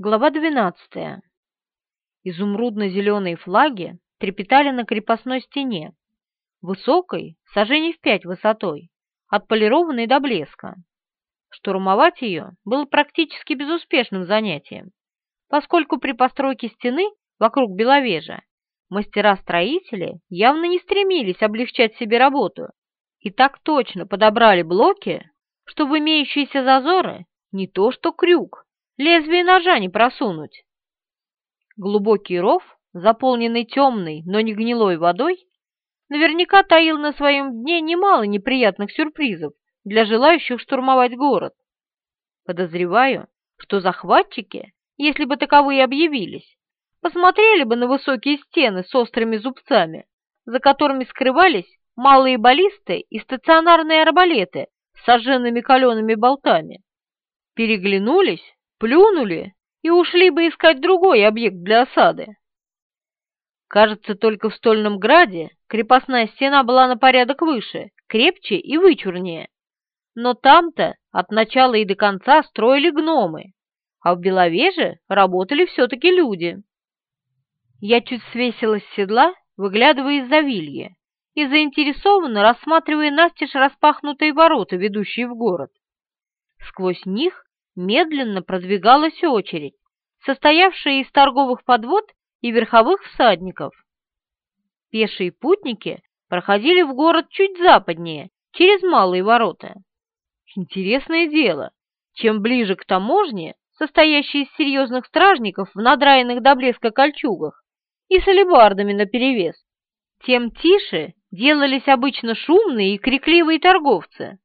Глава 12. Изумрудно-зеленые флаги трепетали на крепостной стене, высокой, сажений в пять высотой, отполированной до блеска. Штурмовать ее было практически безуспешным занятием, поскольку при постройке стены вокруг Беловежа мастера-строители явно не стремились облегчать себе работу и так точно подобрали блоки, что в имеющиеся зазоры не то что крюк, лезвие ножа не просунуть. Глубокий ров, заполненный темной, но не гнилой водой, наверняка таил на своем дне немало неприятных сюрпризов для желающих штурмовать город. Подозреваю, что захватчики, если бы таковые объявились, посмотрели бы на высокие стены с острыми зубцами, за которыми скрывались малые баллисты и стационарные арбалеты с сожженными калеными болтами. Переглянулись плюнули и ушли бы искать другой объект для осады. Кажется, только в Стольном Граде крепостная стена была на порядок выше, крепче и вычурнее. Но там-то от начала и до конца строили гномы, а в Беловеже работали все-таки люди. Я чуть свесилась с седла, выглядывая из-за вилья, и заинтересованно рассматривая настежь распахнутые ворота, ведущие в город. Сквозь них медленно продвигалась очередь, состоявшая из торговых подвод и верховых всадников. Пешие путники проходили в город чуть западнее, через малые ворота. Интересное дело, чем ближе к таможне, состоящей из серьезных стражников в надраенных до блеска кольчугах и с алебардами наперевес, тем тише делались обычно шумные и крикливые торговцы.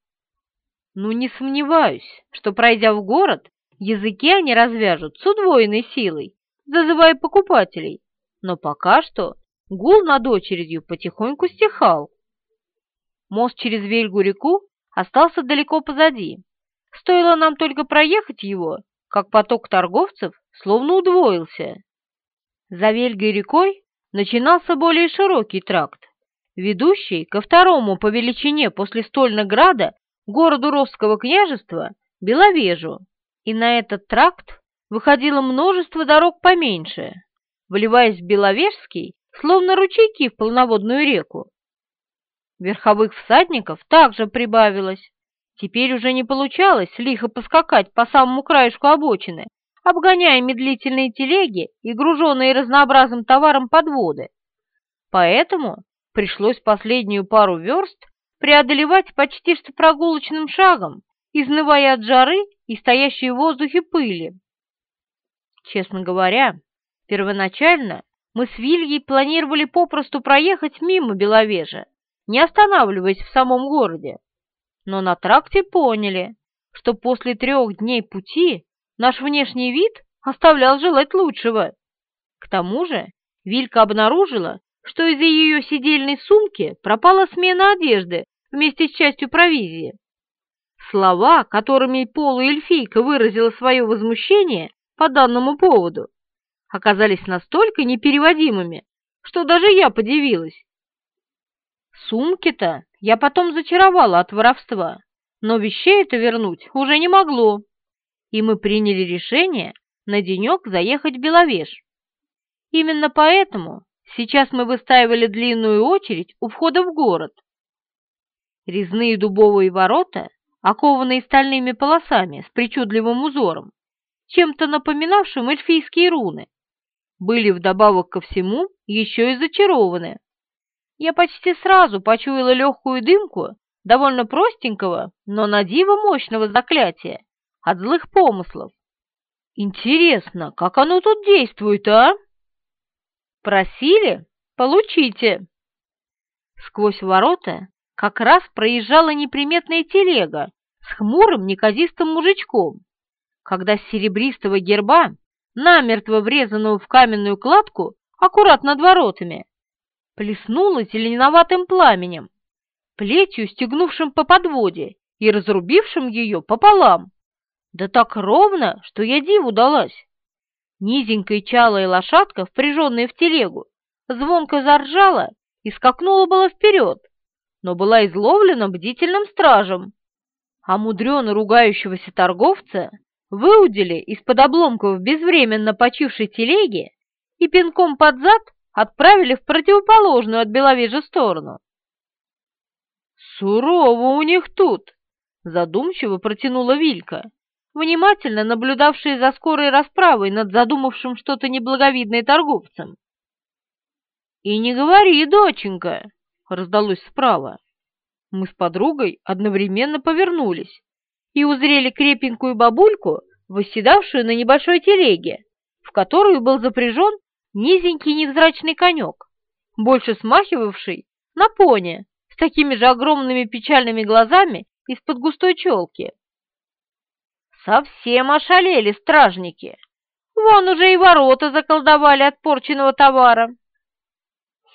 Ну, не сомневаюсь, что, пройдя в город, языки они развяжут с удвоенной силой, зазывая покупателей, но пока что гул над очередью потихоньку стихал. Мост через Вельгу-реку остался далеко позади. Стоило нам только проехать его, как поток торговцев словно удвоился. За Вельгой-рекой начинался более широкий тракт, ведущий ко второму по величине после Стольнограда городу Ровского княжества, Беловежу, и на этот тракт выходило множество дорог поменьше, вливаясь в Беловежский, словно ручейки в полноводную реку. Верховых всадников также прибавилось. Теперь уже не получалось лихо поскакать по самому краешку обочины, обгоняя медлительные телеги и груженные разнообразным товаром подводы. Поэтому пришлось последнюю пару верст преодолевать почти что прогулочным шагом, изнывая от жары и стоящей в воздухе пыли. Честно говоря, первоначально мы с Вильей планировали попросту проехать мимо Беловежа, не останавливаясь в самом городе. Но на тракте поняли, что после трех дней пути наш внешний вид оставлял желать лучшего. К тому же Вилька обнаружила, что из ее сидельной сумки пропала смена одежды вместе с частью провизии. Слова, которыми полуэльфийка выразила свое возмущение по данному поводу, оказались настолько непереводимыми, что даже я подивилась. Сумки-то я потом зачаровала от воровства, но вещей это вернуть уже не могло, и мы приняли решение на денек заехать в Беловеж. Именно поэтому сейчас мы выстаивали длинную очередь у входа в город, Резные дубовые ворота, окованные стальными полосами с причудливым узором, чем-то напоминавшим эльфийские руны, были вдобавок ко всему еще и зачарованы. Я почти сразу почуяла легкую дымку довольно простенького, но на диво мощного заклятия от злых помыслов. Интересно, как оно тут действует, а? Просили? Получите. Сквозь ворота как раз проезжала неприметная телега с хмурым неказистым мужичком, когда с серебристого герба, намертво врезанного в каменную кладку, аккуратно над воротами, плеснула зеленоватым пламенем, плетью стегнувшим по подводе и разрубившим ее пополам. Да так ровно, что я диву далась. Низенькая чалая лошадка, впряженная в телегу, звонко заржала и скакнула было вперед, но была изловлена бдительным стражем, а мудрено ругающегося торговца выудили из-под обломков безвременно почившей телеги и пинком под зад отправили в противоположную от Беловежья сторону. «Сурово у них тут!» — задумчиво протянула Вилька, внимательно наблюдавшая за скорой расправой над задумавшим что-то неблаговидное торговцем. «И не говори, доченька!» — раздалось справа. Мы с подругой одновременно повернулись и узрели крепенькую бабульку, восседавшую на небольшой телеге, в которую был запряжен низенький невзрачный конек, больше смахивавший на пони с такими же огромными печальными глазами из-под густой челки. Совсем ошалели стражники. Вон уже и ворота заколдовали от порченного товара.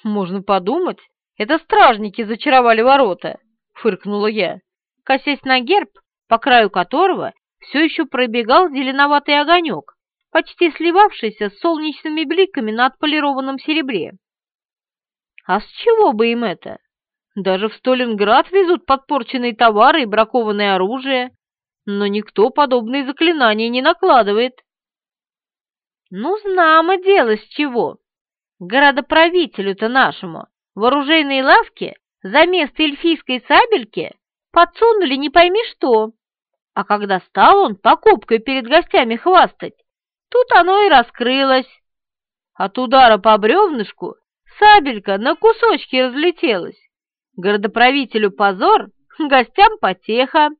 Можно подумать, это стражники зачаровали ворота, фыркнула я, косясь на герб, по краю которого все еще пробегал зеленоватый огонек, почти сливавшийся с солнечными бликами на отполированном серебре. А с чего бы им это? Даже в Сталинград везут подпорченные товары и бракованное оружие, но никто подобные заклинания не накладывает. Ну, знамо дело с чего. Городоправителю-то нашему в оружейной лавке за место эльфийской сабельки подсунули не пойми что. А когда стал он покупкой перед гостями хвастать, тут оно и раскрылось. От удара по бревнышку сабелька на кусочки разлетелась. Городоправителю позор, гостям потеха.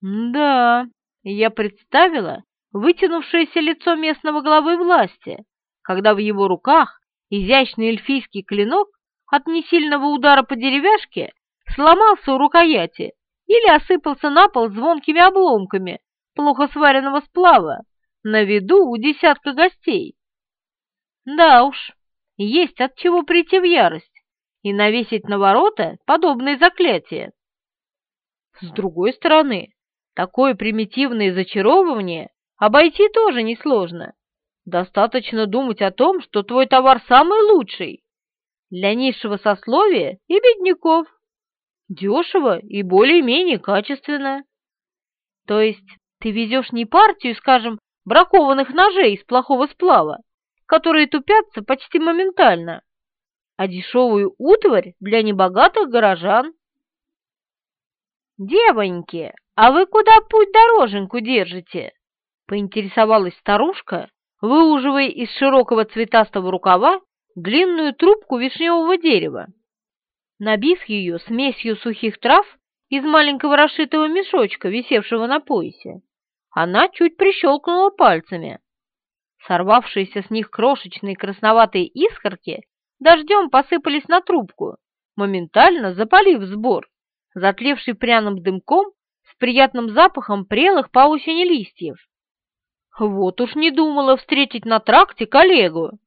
Да, я представила вытянувшееся лицо местного главы власти, когда в его руках изящный эльфийский клинок от несильного удара по деревяшке сломался у рукояти или осыпался на пол звонкими обломками плохо сваренного сплава на виду у десятка гостей. Да уж, есть от чего прийти в ярость и навесить на ворота подобные заклятия. С другой стороны, Такое примитивное зачаровывание обойти тоже несложно. Достаточно думать о том, что твой товар самый лучший. Для низшего сословия и бедняков. Дешево и более-менее качественно. То есть ты везешь не партию, скажем, бракованных ножей из плохого сплава, которые тупятся почти моментально, а дешевую утварь для небогатых горожан. Девоньки, «А вы куда путь-дороженьку держите?» — поинтересовалась старушка, выуживая из широкого цветастого рукава длинную трубку вишневого дерева. Набив ее смесью сухих трав из маленького расшитого мешочка, висевшего на поясе, она чуть прищелкнула пальцами. Сорвавшиеся с них крошечные красноватые искорки дождем посыпались на трубку, моментально запалив сбор, затлевший пряным дымком с приятным запахом прелых по осени листьев. Вот уж не думала встретить на тракте коллегу.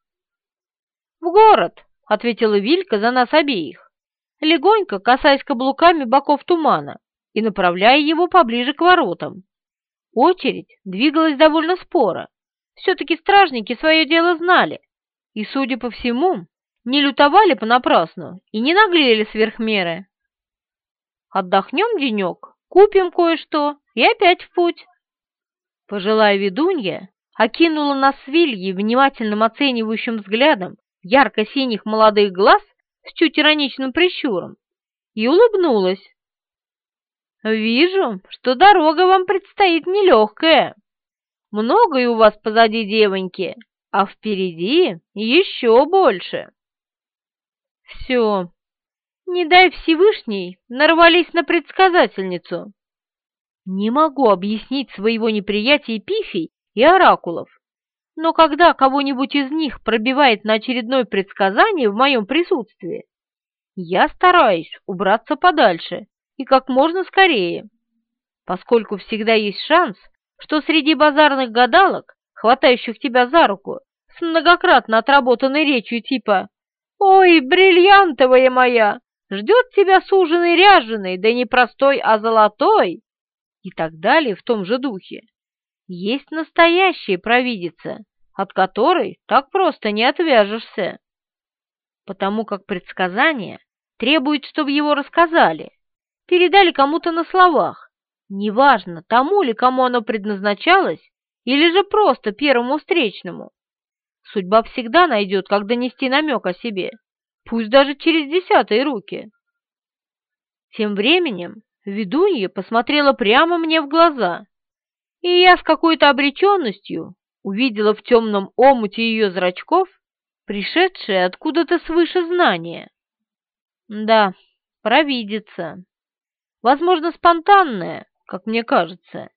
«В город», — ответила Вилька за нас обеих, легонько касаясь каблуками боков тумана и направляя его поближе к воротам. Очередь двигалась довольно споро. Все-таки стражники свое дело знали и, судя по всему, не лютовали понапрасну и не наглели сверх меры. «Отдохнем денек?» Купим кое-что и опять в путь. Пожилая ведунья окинула нас Вильей внимательным оценивающим взглядом ярко-синих молодых глаз с чуть ироничным прищуром и улыбнулась. «Вижу, что дорога вам предстоит нелегкая. Многое у вас позади, девоньки, а впереди еще больше». «Все, не дай Всевышний, нарвались на предсказательницу. Не могу объяснить своего неприятия пифий и оракулов, но когда кого-нибудь из них пробивает на очередное предсказание в моем присутствии, я стараюсь убраться подальше и как можно скорее, поскольку всегда есть шанс, что среди базарных гадалок, хватающих тебя за руку, с многократно отработанной речью типа «Ой, бриллиантовая моя, ждет тебя суженый ряженый, да не простой, а золотой, и так далее в том же духе. Есть настоящая провидица, от которой так просто не отвяжешься. Потому как предсказание требует, чтобы его рассказали, передали кому-то на словах, Неважно, тому ли, кому оно предназначалось, или же просто первому встречному. Судьба всегда найдет, как донести намек о себе, пусть даже через десятые руки. Тем временем ведунья посмотрела прямо мне в глаза, и я с какой-то обреченностью увидела в темном омуте ее зрачков пришедшее откуда-то свыше знание. Да, провидица. Возможно, спонтанная, как мне кажется.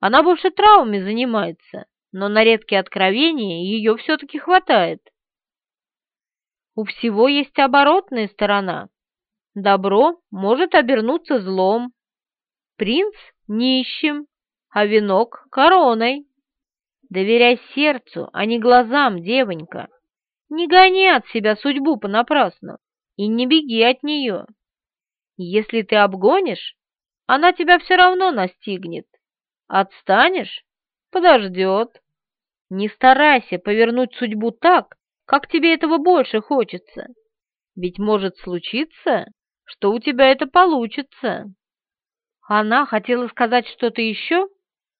Она больше травмами занимается, но на редкие откровения ее все-таки хватает. У всего есть оборотная сторона. Добро может обернуться злом. Принц — нищим, а венок — короной. Доверяй сердцу, а не глазам, девонька. Не гони от себя судьбу понапрасну и не беги от нее. Если ты обгонишь, она тебя все равно настигнет. Отстанешь — подождет. Не старайся повернуть судьбу так, как тебе этого больше хочется. Ведь может случиться, что у тебя это получится. Она хотела сказать что-то еще,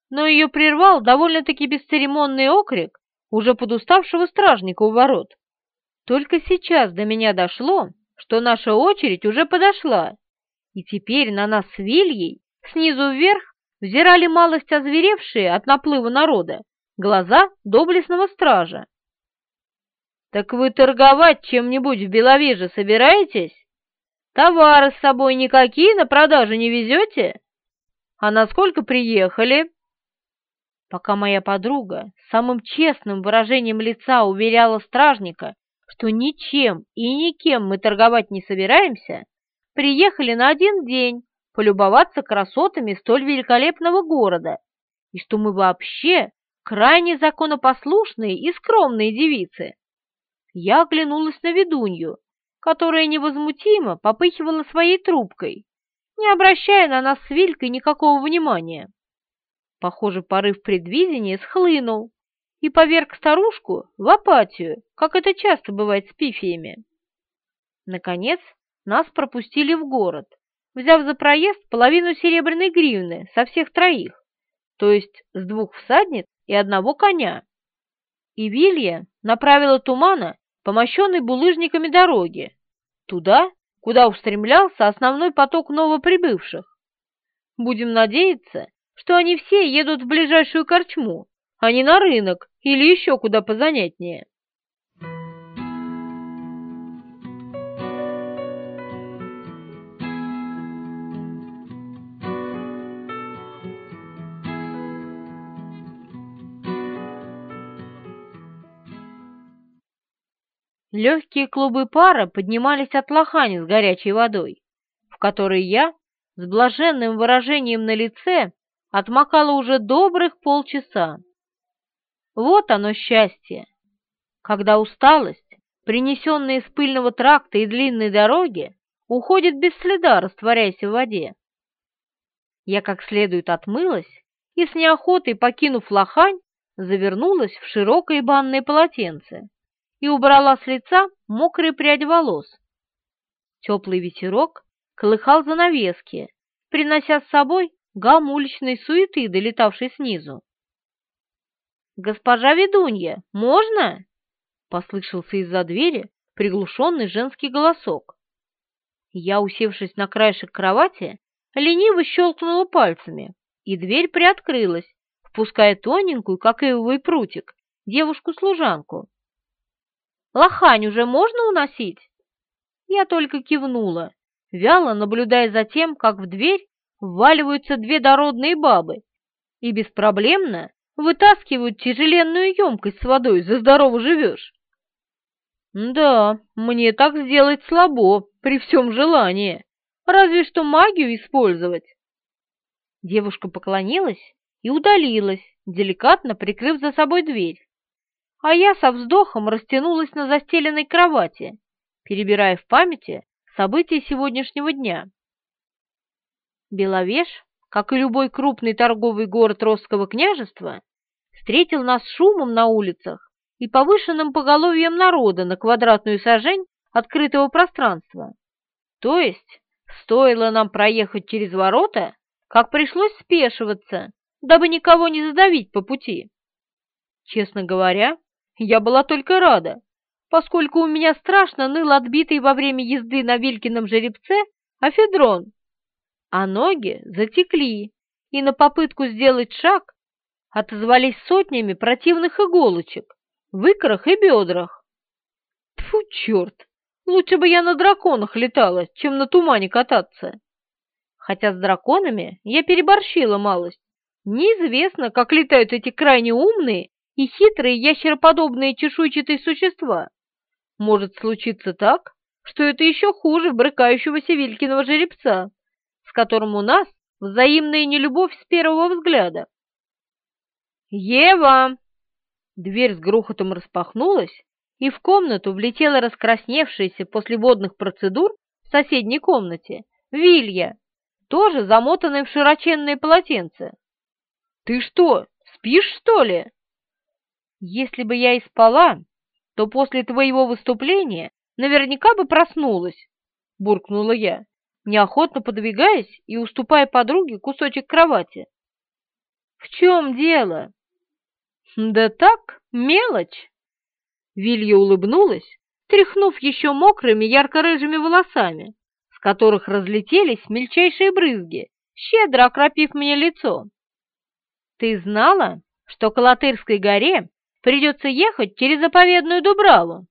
но ее прервал довольно-таки бесцеремонный окрик уже подуставшего стражника у ворот. Только сейчас до меня дошло, что наша очередь уже подошла, и теперь на нас с Вильей снизу вверх взирали малость озверевшие от наплыва народа глаза доблестного стража. «Так вы торговать чем-нибудь в Беловеже собираетесь? Товары с собой никакие на продажу не везете? А насколько приехали?» Пока моя подруга самым честным выражением лица уверяла стражника, что ничем и никем мы торговать не собираемся, приехали на один день полюбоваться красотами столь великолепного города, и что мы вообще крайне законопослушные и скромные девицы. Я оглянулась на ведунью, которая невозмутимо попыхивала своей трубкой, не обращая на нас с Вилькой никакого внимания. Похоже, порыв предвидения схлынул и поверг старушку в апатию, как это часто бывает с пифиями. Наконец, нас пропустили в город, взяв за проезд половину серебряной гривны со всех троих, то есть с двух всадниц и одного коня. И Вилья направила тумана по мощенной булыжниками дороге, туда, куда устремлялся основной поток новоприбывших. Будем надеяться, что они все едут в ближайшую корчму, а не на рынок или еще куда позанятнее. Легкие клубы пара поднимались от лохани с горячей водой, в которой я, с блаженным выражением на лице, отмокала уже добрых полчаса. Вот оно счастье, когда усталость, принесенная из пыльного тракта и длинной дороги, уходит без следа, растворяясь в воде. Я как следует отмылась и с неохотой, покинув лохань, завернулась в широкое банное полотенце и убрала с лица мокрые прядь волос. Теплый ветерок колыхал занавески, принося с собой гам уличной суеты, долетавшей снизу. «Госпожа ведунья, можно?» — послышался из-за двери приглушенный женский голосок. Я, усевшись на краешек кровати, лениво щелкнула пальцами, и дверь приоткрылась, впуская тоненькую, как ивовый прутик, девушку-служанку. «Лохань уже можно уносить?» Я только кивнула, вяло наблюдая за тем, как в дверь вваливаются две дородные бабы и беспроблемно вытаскивают тяжеленную емкость с водой, за здорово живешь. Да, мне так сделать слабо, при всем желании, разве что магию использовать. Девушка поклонилась и удалилась, деликатно прикрыв за собой дверь. А я со вздохом растянулась на застеленной кровати, перебирая в памяти события сегодняшнего дня. Беловеж, как и любой крупный торговый город Росского княжества, встретил нас шумом на улицах и повышенным поголовьем народа на квадратную сажень открытого пространства. То есть, стоило нам проехать через ворота, как пришлось спешиваться, дабы никого не задавить по пути. Честно говоря, я была только рада, поскольку у меня страшно ныл отбитый во время езды на Вилькином жеребце афедрон, а ноги затекли, и на попытку сделать шаг отозвались сотнями противных иголочек в икрах и бедрах. Тьфу, черт! Лучше бы я на драконах летала, чем на тумане кататься. Хотя с драконами я переборщила малость. Неизвестно, как летают эти крайне умные и хитрые ящероподобные чешуйчатые существа. Может случиться так, что это еще хуже брыкающегося Вилькиного жеребца, с которым у нас взаимная нелюбовь с первого взгляда. «Ева!» Дверь с грохотом распахнулась, и в комнату влетела раскрасневшаяся после водных процедур в соседней комнате Вилья, тоже замотанная в широченное полотенце. «Ты что, спишь, что ли?» «Если бы я и спала, то после твоего выступления наверняка бы проснулась», — буркнула я, неохотно подвигаясь и уступая подруге кусочек кровати. «В чем дело?» «Да так, мелочь!» Вилья улыбнулась, тряхнув еще мокрыми ярко-рыжими волосами, с которых разлетелись мельчайшие брызги, щедро окропив мне лицо. «Ты знала, что к Алатырской горе придется ехать через заповедную Дубраву?»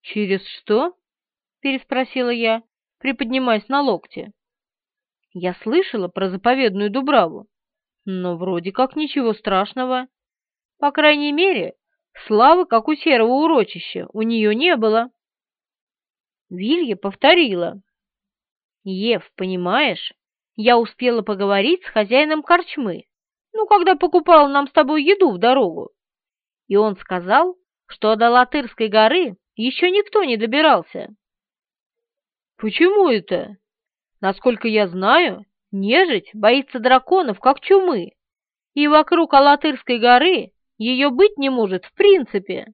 «Через что?» — переспросила я, приподнимаясь на локте. Я слышала про заповедную Дубраву, но вроде как ничего страшного. По крайней мере, Славы, как у серого урочища, у нее не было. Вилья повторила. «Ев, понимаешь, я успела поговорить с хозяином корчмы, ну, когда покупал нам с тобой еду в дорогу. И он сказал, что до Латырской горы еще никто не добирался». «Почему это? Насколько я знаю, нежить боится драконов, как чумы, и вокруг Алатырской горы ее быть не может в принципе.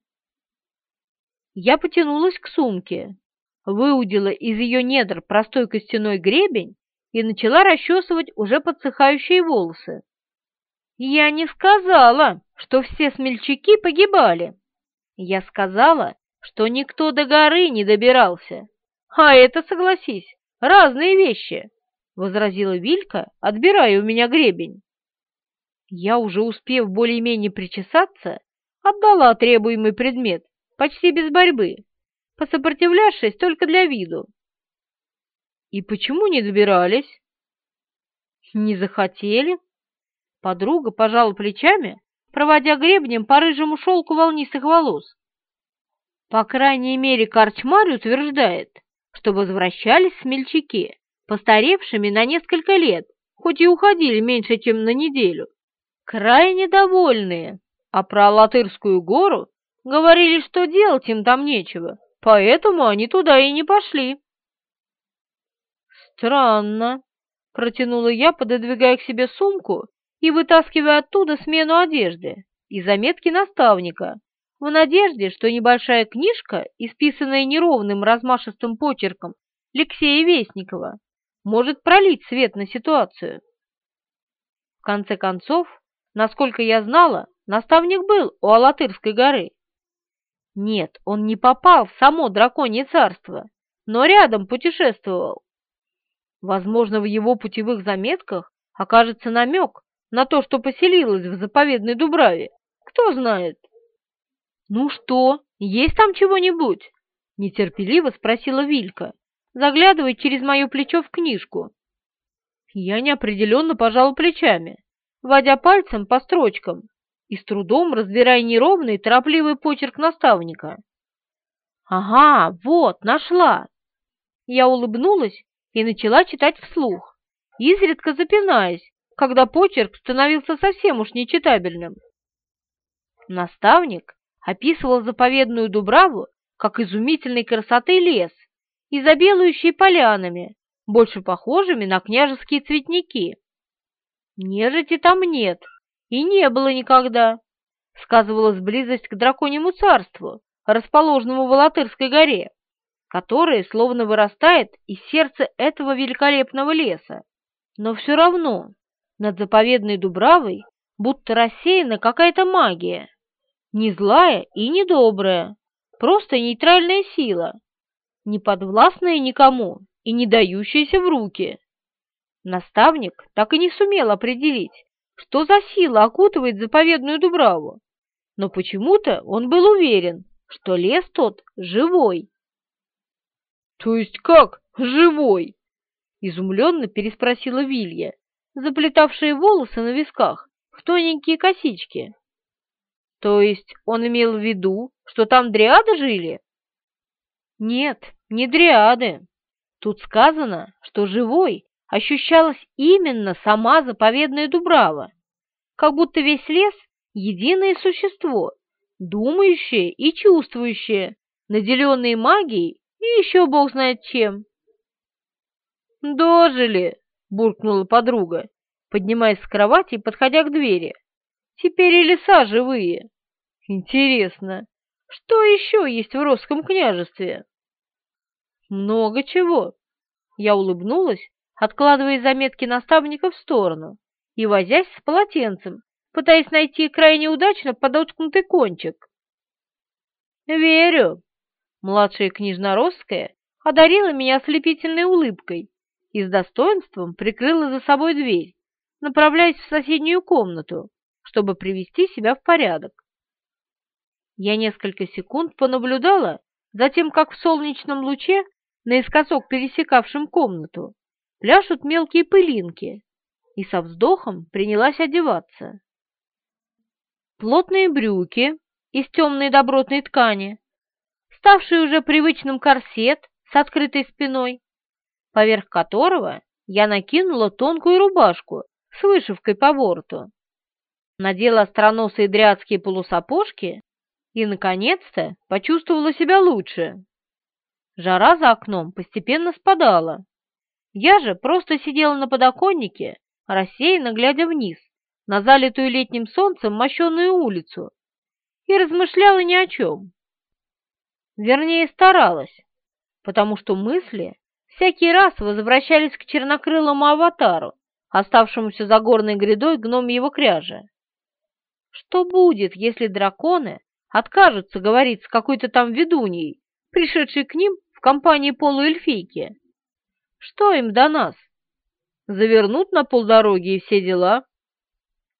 Я потянулась к сумке, выудила из ее недр простой костяной гребень и начала расчесывать уже подсыхающие волосы. Я не сказала, что все смельчаки погибали. Я сказала, что никто до горы не добирался. А это, согласись, разные вещи, — возразила Вилька, отбирая у меня гребень. Я, уже успев более-менее причесаться, отдала требуемый предмет, почти без борьбы, посопротивлявшись только для виду. И почему не добирались? Не захотели. Подруга пожала плечами, проводя гребнем по рыжему шелку волнистых волос. По крайней мере, Корчмарь утверждает, что возвращались смельчаки, постаревшими на несколько лет, хоть и уходили меньше, чем на неделю крайне довольные, а про Латырскую гору говорили, что делать им там нечего, поэтому они туда и не пошли. «Странно», — протянула я, пододвигая к себе сумку и вытаскивая оттуда смену одежды и заметки наставника, в надежде, что небольшая книжка, исписанная неровным размашистым почерком Алексея Вестникова, может пролить свет на ситуацию. В конце концов, Насколько я знала, наставник был у Алатырской горы. Нет, он не попал в само драконье царство, но рядом путешествовал. Возможно, в его путевых заметках окажется намек на то, что поселилась в заповедной Дубраве. Кто знает? «Ну что, есть там чего-нибудь?» — нетерпеливо спросила Вилька, заглядывая через мое плечо в книжку. Я неопределенно пожала плечами водя пальцем по строчкам и с трудом разбирая неровный торопливый почерк наставника. «Ага, вот, нашла!» Я улыбнулась и начала читать вслух, изредка запинаясь, когда почерк становился совсем уж нечитабельным. Наставник описывал заповедную Дубраву как изумительной красоты лес, изобилующий полянами, больше похожими на княжеские цветники. Нежити там нет и не было никогда. Сказывалась близость к драконьему царству, расположенному в Алатырской горе, которое словно вырастает из сердца этого великолепного леса. Но все равно над заповедной Дубравой будто рассеяна какая-то магия. Не злая и не добрая, просто нейтральная сила, не подвластная никому и не дающаяся в руки. Наставник так и не сумел определить, что за сила окутывает заповедную Дубраву, но почему-то он был уверен, что лес тот живой. «То есть как живой?» — изумленно переспросила Вилья, заплетавшая волосы на висках в тоненькие косички. «То есть он имел в виду, что там дриады жили?» «Нет, не дриады. Тут сказано, что живой ощущалась именно сама заповедная Дубрава, как будто весь лес — единое существо, думающее и чувствующее, наделенное магией и еще бог знает чем. «Дожили!» — буркнула подруга, поднимаясь с кровати и подходя к двери. «Теперь и леса живые. Интересно, что еще есть в Росском княжестве?» «Много чего!» Я улыбнулась откладывая заметки наставника в сторону и возясь с полотенцем, пытаясь найти крайне удачно подоткнутый кончик. «Верю!» Младшая княжна Росская одарила меня ослепительной улыбкой и с достоинством прикрыла за собой дверь, направляясь в соседнюю комнату, чтобы привести себя в порядок. Я несколько секунд понаблюдала за тем, как в солнечном луче, наискосок пересекавшем комнату, пляшут мелкие пылинки, и со вздохом принялась одеваться. Плотные брюки из темной добротной ткани, ставший уже привычным корсет с открытой спиной, поверх которого я накинула тонкую рубашку с вышивкой по борту, надела остроносые дрядские полусапожки и, наконец-то, почувствовала себя лучше. Жара за окном постепенно спадала, я же просто сидела на подоконнике, рассеянно глядя вниз, на залитую летним солнцем мощенную улицу, и размышляла ни о чем. Вернее, старалась, потому что мысли всякий раз возвращались к чернокрылому аватару, оставшемуся за горной грядой гномьего кряжа. Что будет, если драконы откажутся говорить с какой-то там ведуньей, пришедшей к ним в компании полуэльфийки? Что им до нас? Завернут на полдороги и все дела.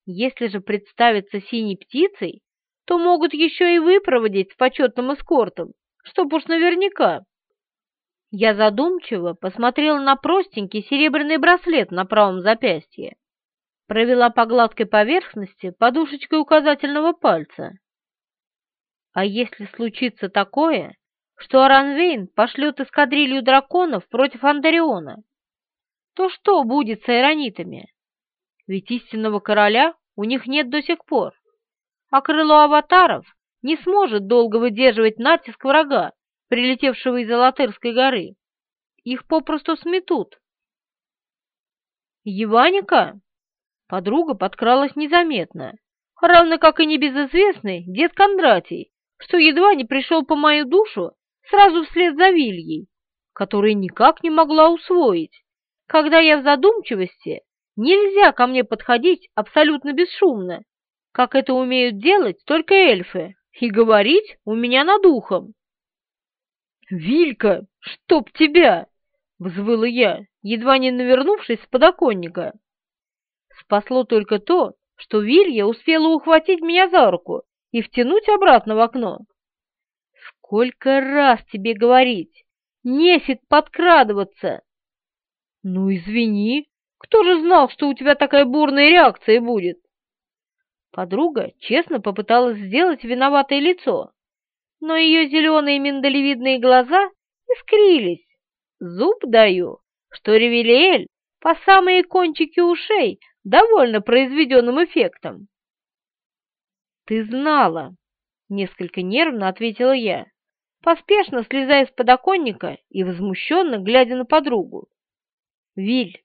Если же представиться синей птицей, то могут еще и выпроводить с почетным эскортом, чтоб уж наверняка. Я задумчиво посмотрела на простенький серебряный браслет на правом запястье, провела по гладкой поверхности подушечкой указательного пальца. А если случится такое, что Аранвейн пошлет эскадрилью драконов против Андариона, то что будет с айронитами? Ведь истинного короля у них нет до сих пор, а крыло аватаров не сможет долго выдерживать натиск врага, прилетевшего из Алатырской горы. Их попросту сметут. Еваника? Подруга подкралась незаметно, равно как и небезызвестный дед Кондратий, что едва не пришел по мою душу сразу вслед за Вильей, которая никак не могла усвоить, когда я в задумчивости, нельзя ко мне подходить абсолютно бесшумно, как это умеют делать только эльфы, и говорить у меня над ухом. «Вилька, чтоб тебя!» — взвыла я, едва не навернувшись с подоконника. Спасло только то, что Вилья успела ухватить меня за руку и втянуть обратно в окно. Сколько раз тебе говорить? Нефиг подкрадываться. Ну, извини, кто же знал, что у тебя такая бурная реакция будет? Подруга честно попыталась сделать виноватое лицо, но ее зеленые миндалевидные глаза искрились. Зуб даю, что Ревелиэль по самые кончики ушей довольно произведенным эффектом. «Ты знала», — несколько нервно ответила я поспешно слезая с подоконника и возмущенно глядя на подругу. «Виль,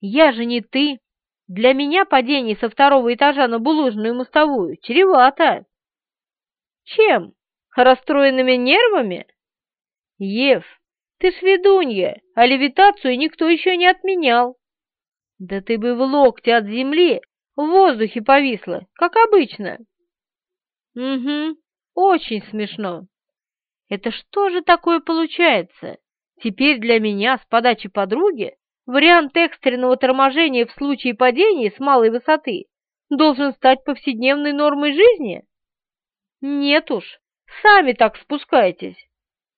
я же не ты. Для меня падение со второго этажа на булыжную мостовую чревато». «Чем? Расстроенными нервами?» «Ев, ты ж ведунья, а левитацию никто еще не отменял». Да ты бы в локте от земли в воздухе повисла, как обычно. Угу, очень смешно. Это что же такое получается? Теперь для меня с подачи подруги вариант экстренного торможения в случае падения с малой высоты должен стать повседневной нормой жизни? Нет уж, сами так спускайтесь.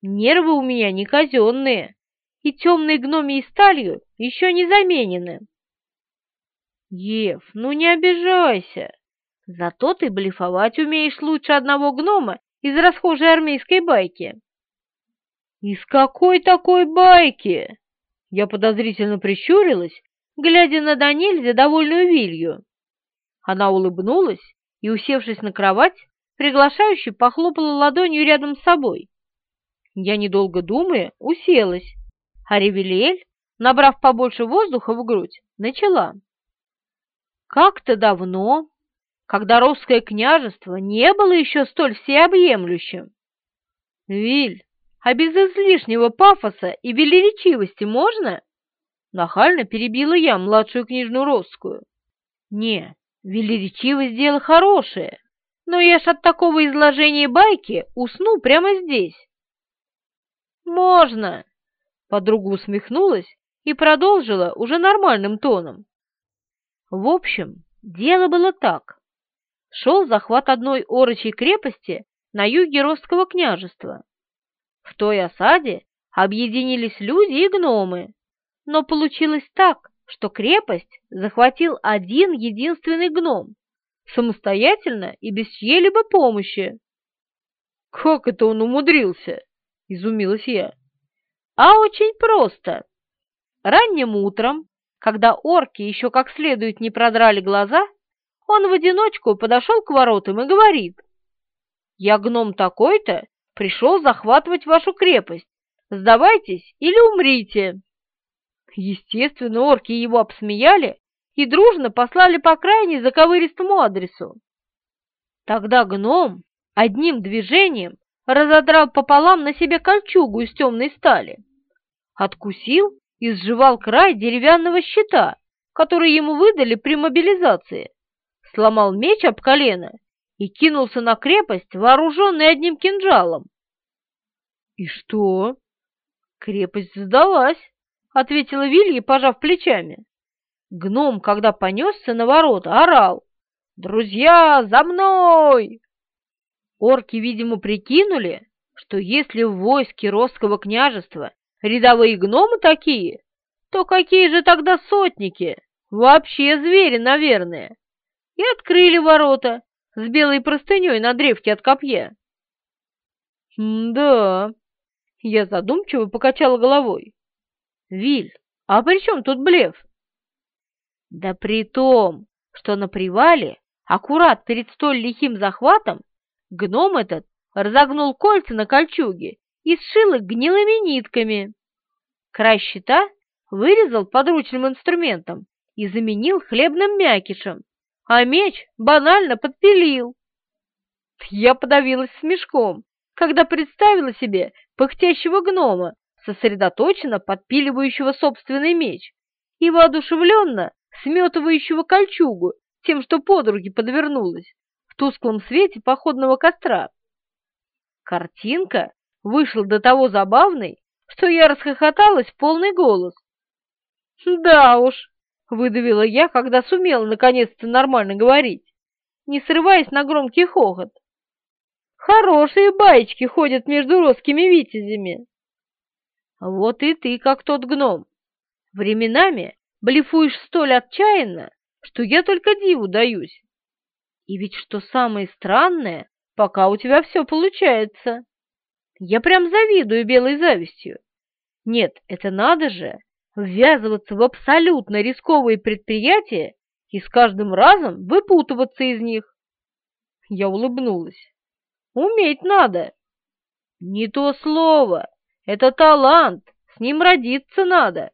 Нервы у меня не казенные, и темной гномией сталью еще не заменены. Ев, ну не обижайся. Зато ты блефовать умеешь лучше одного гнома из расхожей армейской байки. Из какой такой байки? Я подозрительно прищурилась, глядя на Данильзе довольную Вилью. Она улыбнулась и, усевшись на кровать, приглашающе похлопала ладонью рядом с собой. Я, недолго думая, уселась, а Ревелиэль, набрав побольше воздуха в грудь, начала. Как-то давно, когда русское княжество не было еще столь всеобъемлющим. Виль, а без излишнего пафоса и велеречивости можно? Нахально перебила я младшую книжную Росскую. Не, велеречивость дело хорошее, но я ж от такого изложения байки усну прямо здесь. Можно, подруга усмехнулась и продолжила уже нормальным тоном. В общем, дело было так. Шел захват одной орочей крепости на юге Ростского княжества. В той осаде объединились люди и гномы, но получилось так, что крепость захватил один единственный гном, самостоятельно и без чьей-либо помощи. «Как это он умудрился?» — изумилась я. «А очень просто. Ранним утром, когда орки еще как следует не продрали глаза, он в одиночку подошел к воротам и говорит, «Я гном такой-то, пришел захватывать вашу крепость. Сдавайтесь или умрите!» Естественно, орки его обсмеяли и дружно послали по крайне заковыристому адресу. Тогда гном одним движением разодрал пополам на себе кольчугу из темной стали, откусил и сживал край деревянного щита, который ему выдали при мобилизации, сломал меч об колено и кинулся на крепость, вооруженный одним кинжалом. «И что?» «Крепость сдалась», — ответила Вилья, пожав плечами. Гном, когда понесся на ворота, орал. «Друзья, за мной!» Орки, видимо, прикинули, что если в войске Росского княжества рядовые гномы такие, то какие же тогда сотники? Вообще звери, наверное. И открыли ворота с белой простыней на древке от копья. «Да», — я задумчиво покачала головой. «Виль, а при чем тут блеф?» Да при том, что на привале, аккурат перед столь лихим захватом, гном этот разогнул кольца на кольчуге и сшил их гнилыми нитками. Край щита вырезал подручным инструментом и заменил хлебным мякишем, а меч банально подпилил. Я подавилась смешком, когда представила себе пыхтящего гнома, сосредоточенно подпиливающего собственный меч, и воодушевленно сметывающего кольчугу тем, что подруги подвернулась, в тусклом свете походного костра. Картинка вышла до того забавной, что я расхохоталась в полный голос. «Да уж», — выдавила я, когда сумела наконец-то нормально говорить, не срываясь на громкий хохот. «Хорошие баечки ходят между росскими витязями». «Вот и ты, как тот гном. Временами блефуешь столь отчаянно, что я только диву даюсь. И ведь что самое странное, пока у тебя все получается. Я прям завидую белой завистью. Нет, это надо же, ввязываться в абсолютно рисковые предприятия и с каждым разом выпутываться из них. Я улыбнулась. Уметь надо. Не то слово, это талант, с ним родиться надо.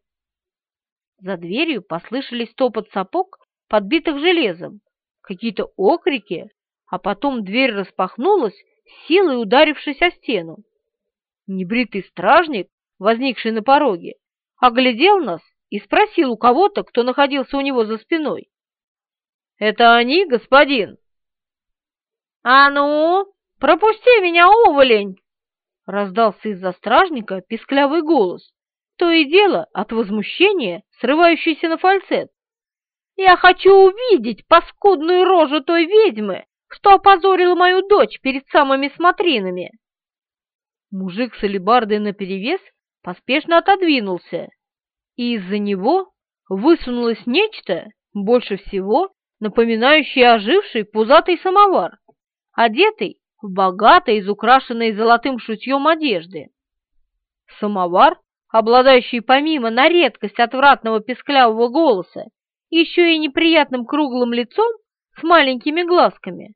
За дверью послышались топот сапог, подбитых железом, какие-то окрики, а потом дверь распахнулась, силой ударившись о стену. Небритый стражник, возникший на пороге, оглядел нас и спросил у кого-то, кто находился у него за спиной. «Это они, господин?» «А ну, пропусти меня, уволень!» Раздался из-за стражника писклявый голос, то и дело от возмущения, срывающийся на фальцет. «Я хочу увидеть паскудную рожу той ведьмы, что опозорила мою дочь перед самыми смотринами!» Мужик с алебардой наперевес поспешно отодвинулся, и из-за него высунулось нечто, больше всего напоминающее оживший пузатый самовар, одетый в богатой, изукрашенной золотым шутьем одежды. Самовар, обладающий помимо на редкость отвратного песклявого голоса еще и неприятным круглым лицом с маленькими глазками,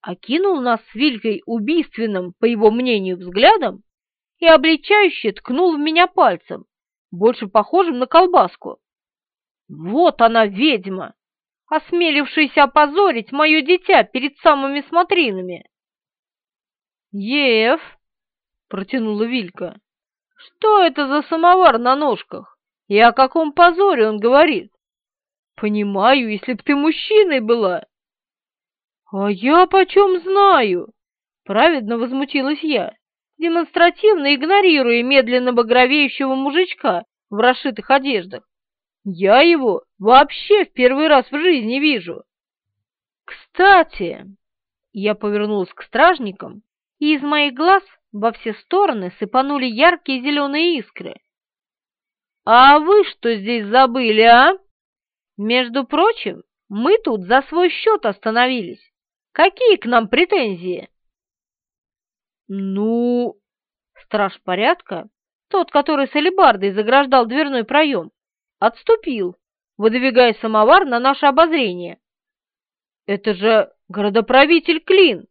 окинул нас с Вилькой убийственным, по его мнению, взглядом и обличающе ткнул в меня пальцем, больше похожим на колбаску. Вот она, ведьма, осмелившаяся опозорить мое дитя перед самыми смотринами. «Ев!» — протянула Вилька. «Что это за самовар на ножках? И о каком позоре он говорит? Понимаю, если б ты мужчиной была». «А я почем знаю?» — праведно возмутилась я, демонстративно игнорируя медленно багровеющего мужичка в расшитых одеждах. «Я его вообще в первый раз в жизни вижу». «Кстати...» — я повернулась к стражникам и из моих глаз во все стороны сыпанули яркие зеленые искры. «А вы что здесь забыли, а? Между прочим, мы тут за свой счет остановились. Какие к нам претензии?» «Ну...» Страж порядка, тот, который с алебардой заграждал дверной проем, отступил, выдвигая самовар на наше обозрение. «Это же городоправитель Клин!»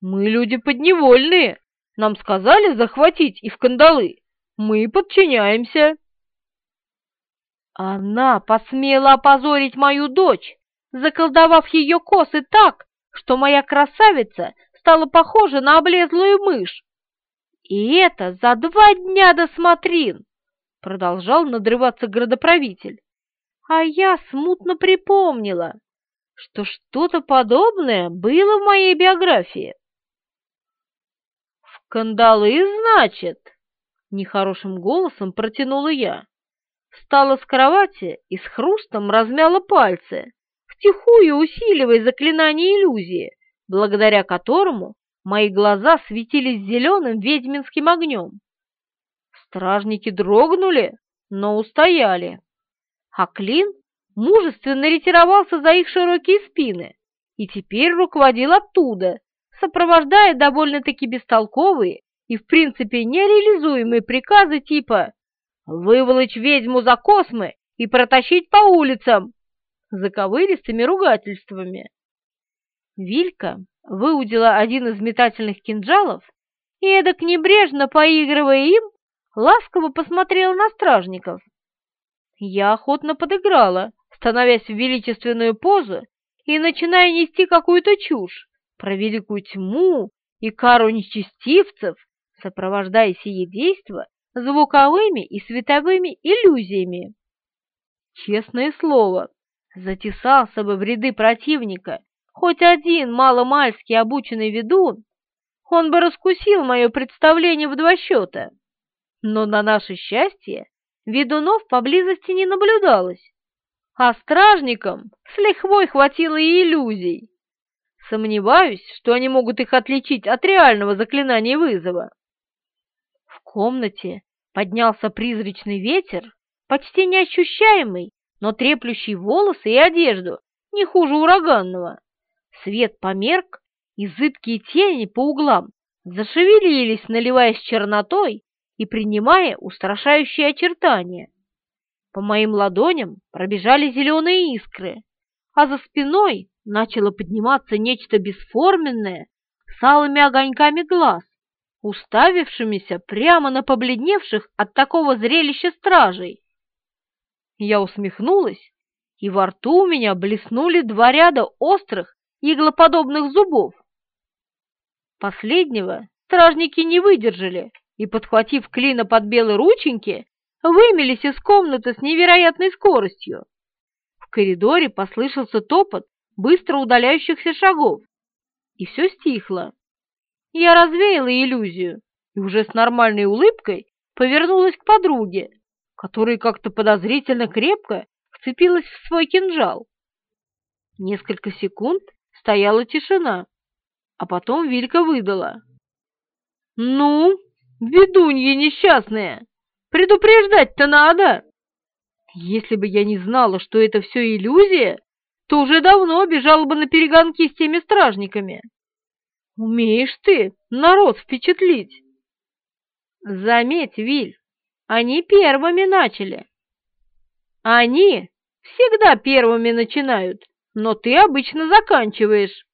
Мы люди подневольные. Нам сказали захватить и в кандалы. Мы подчиняемся. Она посмела опозорить мою дочь, заколдовав ее косы так, что моя красавица стала похожа на облезлую мышь. И это за два дня до смотрин, продолжал надрываться градоправитель. А я смутно припомнила, что что-то подобное было в моей биографии. «Кандалы, значит?» — нехорошим голосом протянула я. Встала с кровати и с хрустом размяла пальцы, втихую усиливая заклинание иллюзии, благодаря которому мои глаза светились зеленым ведьминским огнем. Стражники дрогнули, но устояли. А Клин мужественно ретировался за их широкие спины и теперь руководил оттуда, сопровождая довольно-таки бестолковые и, в принципе, нереализуемые приказы типа «выволочь ведьму за космы и протащить по улицам» заковыристыми ругательствами. Вилька выудила один из метательных кинжалов и, эдак небрежно поигрывая им, ласково посмотрела на стражников. Я охотно подыграла, становясь в величественную позу и начиная нести какую-то чушь, про великую тьму и кару нечестивцев, сопровождая сие действо звуковыми и световыми иллюзиями. Честное слово, затесался бы в ряды противника хоть один маломальски обученный ведун, он бы раскусил мое представление в два счета. Но на наше счастье ведунов поблизости не наблюдалось, а стражникам с лихвой хватило и иллюзий. Сомневаюсь, что они могут их отличить от реального заклинания вызова. В комнате поднялся призрачный ветер, почти неощущаемый, но треплющий волосы и одежду, не хуже ураганного. Свет померк, и зыбкие тени по углам зашевелились, наливаясь чернотой и принимая устрашающие очертания. По моим ладоням пробежали зеленые искры, а за спиной начало подниматься нечто бесформенное с алыми огоньками глаз, уставившимися прямо на побледневших от такого зрелища стражей. Я усмехнулась, и во рту у меня блеснули два ряда острых иглоподобных зубов. Последнего стражники не выдержали и, подхватив клина под белые рученьки, вымелись из комнаты с невероятной скоростью. В коридоре послышался топот быстро удаляющихся шагов, и все стихло. Я развеяла иллюзию и уже с нормальной улыбкой повернулась к подруге, которая как-то подозрительно крепко вцепилась в свой кинжал. Несколько секунд стояла тишина, а потом Вилька выдала. «Ну, ведунья несчастная, предупреждать-то надо!» Если бы я не знала, что это все иллюзия, то уже давно бежала бы на перегонки с теми стражниками. Умеешь ты народ впечатлить. Заметь, Виль, они первыми начали. Они всегда первыми начинают, но ты обычно заканчиваешь.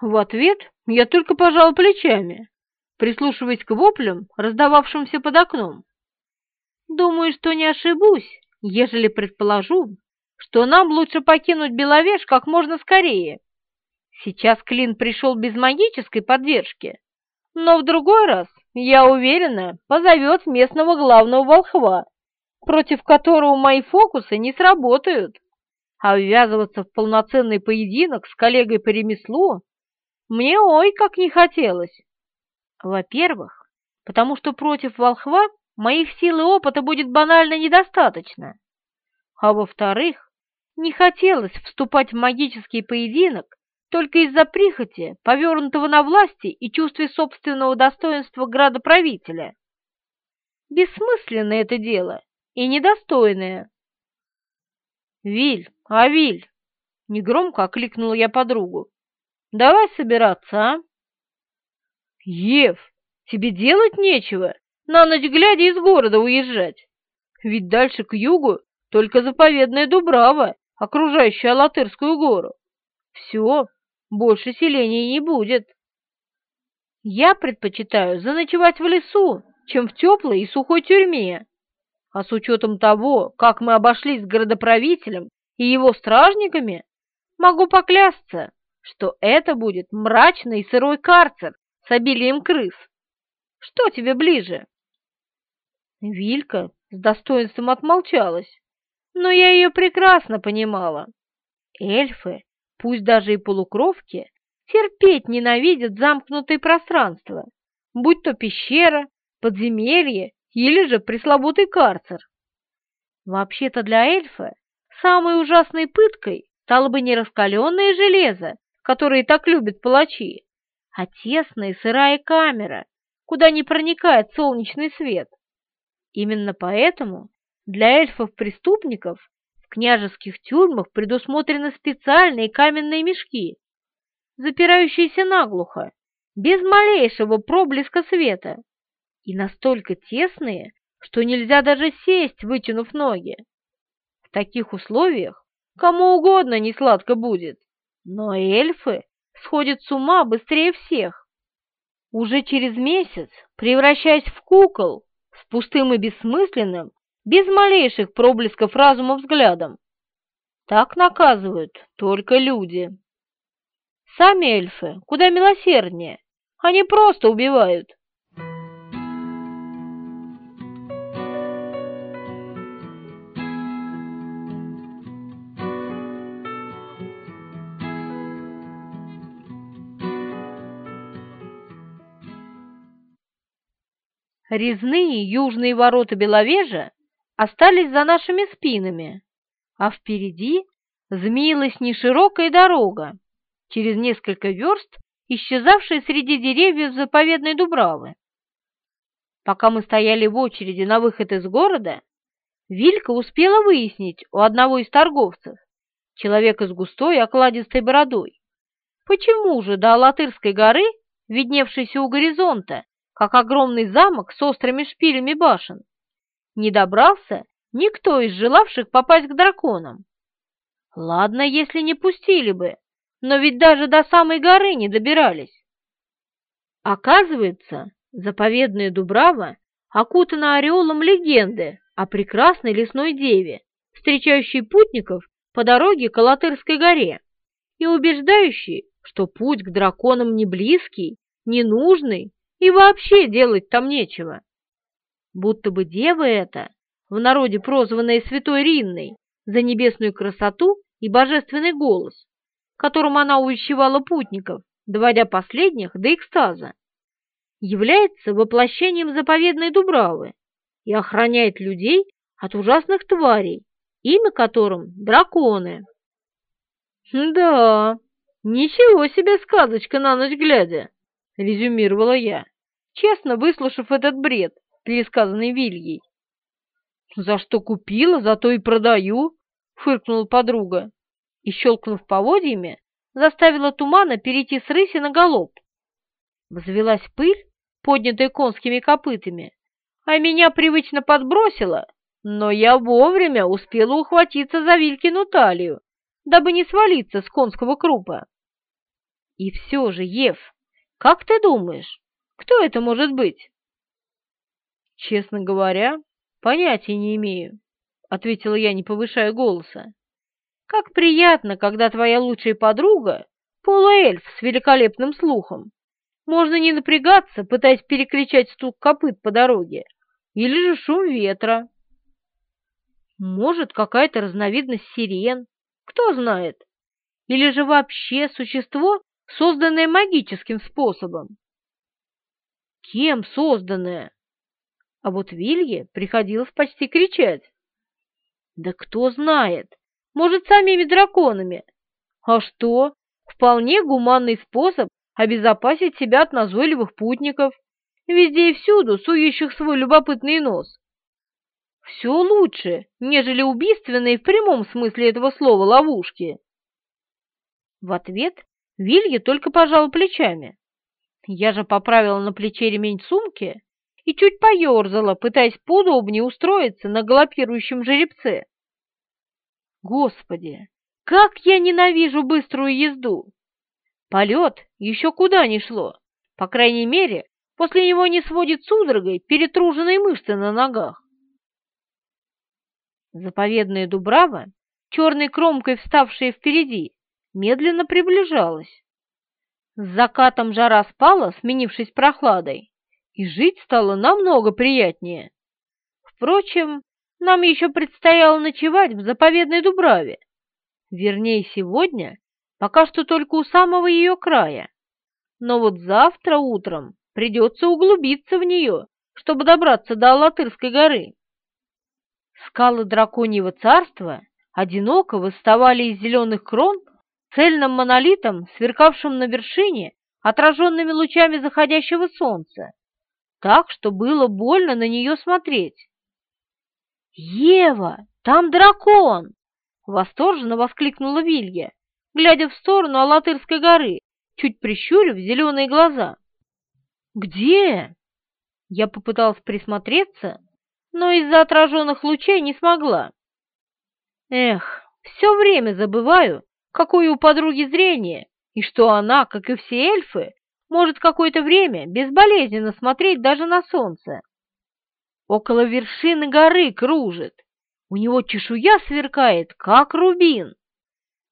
В ответ я только пожал плечами, прислушиваясь к воплям, раздававшимся под окном. Думаю, что не ошибусь, ежели предположу, что нам лучше покинуть Беловеж как можно скорее. Сейчас Клин пришел без магической поддержки, но в другой раз, я уверена, позовет местного главного волхва, против которого мои фокусы не сработают. А ввязываться в полноценный поединок с коллегой по ремеслу мне ой как не хотелось. Во-первых, потому что против волхва моих сил и опыта будет банально недостаточно. А во-вторых, не хотелось вступать в магический поединок только из-за прихоти, повернутого на власти и чувстве собственного достоинства градоправителя. Бессмысленное это дело и недостойное. «Виль, а Виль!» — негромко окликнула я подругу. «Давай собираться, а?» «Ев, тебе делать нечего, на ночь глядя из города уезжать. Ведь дальше к югу только заповедная Дубрава, окружающая Алатырскую гору. Все, больше селений не будет. Я предпочитаю заночевать в лесу, чем в теплой и сухой тюрьме. А с учетом того, как мы обошлись с городоправителем и его стражниками, могу поклясться, что это будет мрачный и сырой карцер с обилием крыс. Что тебе ближе? Вилька с достоинством отмолчалась, но я ее прекрасно понимала. Эльфы, пусть даже и полукровки, терпеть ненавидят замкнутые пространства, будь то пещера, подземелье или же пресловутый карцер. Вообще-то для эльфа самой ужасной пыткой стало бы не раскаленное железо, которое так любят палачи, а тесная сырая камера, куда не проникает солнечный свет. Именно поэтому для эльфов-преступников в княжеских тюрьмах предусмотрены специальные каменные мешки, запирающиеся наглухо, без малейшего проблеска света, и настолько тесные, что нельзя даже сесть, вытянув ноги. В таких условиях кому угодно не сладко будет, но эльфы сходят с ума быстрее всех. Уже через месяц, превращаясь в кукол, с пустым и бессмысленным, без малейших проблесков разума взглядом. Так наказывают только люди. Сами эльфы куда милосерднее, они просто убивают. Резные южные ворота Беловежа остались за нашими спинами, а впереди змеилась неширокая дорога, через несколько верст исчезавшая среди деревьев заповедной Дубравы. Пока мы стояли в очереди на выход из города, Вилька успела выяснить у одного из торговцев, человека с густой окладистой бородой, почему же до Алатырской горы, видневшейся у горизонта, как огромный замок с острыми шпилями башен, не добрался никто из желавших попасть к драконам. Ладно, если не пустили бы, но ведь даже до самой горы не добирались. Оказывается, заповедная Дубрава окутана ореолом легенды о прекрасной лесной деве, встречающей путников по дороге к Алатырской горе и убеждающей, что путь к драконам не близкий, не нужный и вообще делать там нечего. Будто бы дева эта, в народе прозванная Святой Ринной, за небесную красоту и божественный голос, которым она увещевала путников, доводя последних до экстаза, является воплощением заповедной Дубравы и охраняет людей от ужасных тварей, имя которым — драконы. «Да, ничего себе сказочка на ночь глядя!» — резюмировала я, честно выслушав этот бред, пересказанный Вильей. «За что купила, за то и продаю», — фыркнула подруга, и, щелкнув поводьями, заставила тумана перейти с рыси на галоп. Взвелась пыль, поднятая конскими копытами, а меня привычно подбросила, но я вовремя успела ухватиться за Вилькину талию, дабы не свалиться с конского крупа. И все же, Ев, как ты думаешь, кто это может быть? Честно говоря, понятия не имею, ответила я, не повышая голоса. Как приятно, когда твоя лучшая подруга — полуэльф с великолепным слухом. Можно не напрягаться, пытаясь перекричать стук копыт по дороге, или же шум ветра. Может, какая-то разновидность сирен, кто знает. Или же вообще существо, созданное магическим способом. Кем созданное? А вот Вилье приходилось почти кричать. Да кто знает, может, самими драконами. А что? Вполне гуманный способ обезопасить себя от назойливых путников, везде и всюду сующих свой любопытный нос. Все лучше, нежели убийственные в прямом смысле этого слова ловушки. В ответ Вилья только пожал плечами. Я же поправила на плече ремень сумки и чуть поерзала, пытаясь поудобнее устроиться на галопирующем жеребце. Господи, как я ненавижу быструю езду! Полет еще куда ни шло, по крайней мере, после него не сводит судорогой перетруженные мышцы на ногах. Заповедная Дубрава, черной кромкой вставшая впереди, медленно приближалась. С закатом жара спала, сменившись прохладой, и жить стало намного приятнее. Впрочем, нам еще предстояло ночевать в заповедной Дубраве. Вернее, сегодня, пока что только у самого ее края. Но вот завтра утром придется углубиться в нее, чтобы добраться до Алатырской горы. Скалы драконьего царства одиноко выставали из зеленых крон цельным монолитом, сверкавшим на вершине отраженными лучами заходящего солнца, так что было больно на нее смотреть. «Ева, там дракон!» — восторженно воскликнула Вилья, глядя в сторону Алатырской горы, чуть прищурив зеленые глаза. «Где?» Я попыталась присмотреться, но из-за отраженных лучей не смогла. Эх, все время забываю, какое у подруги зрение, и что она, как и все эльфы, может какое-то время безболезненно смотреть даже на солнце. Около вершины горы кружит. У него чешуя сверкает, как рубин.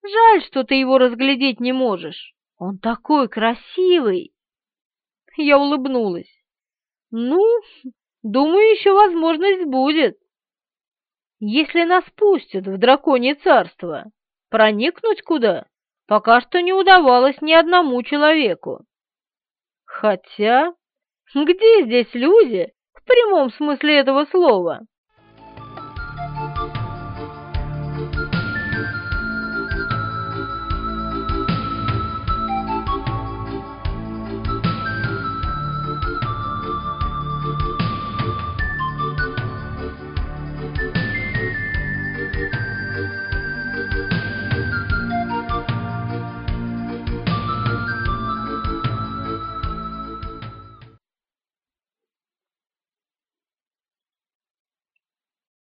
Жаль, что ты его разглядеть не можешь. Он такой красивый. Я улыбнулась. Ну, думаю, еще возможность будет. Если нас пустят в драконье царство, проникнуть куда пока что не удавалось ни одному человеку. Хотя, где здесь люди, в прямом смысле этого слова.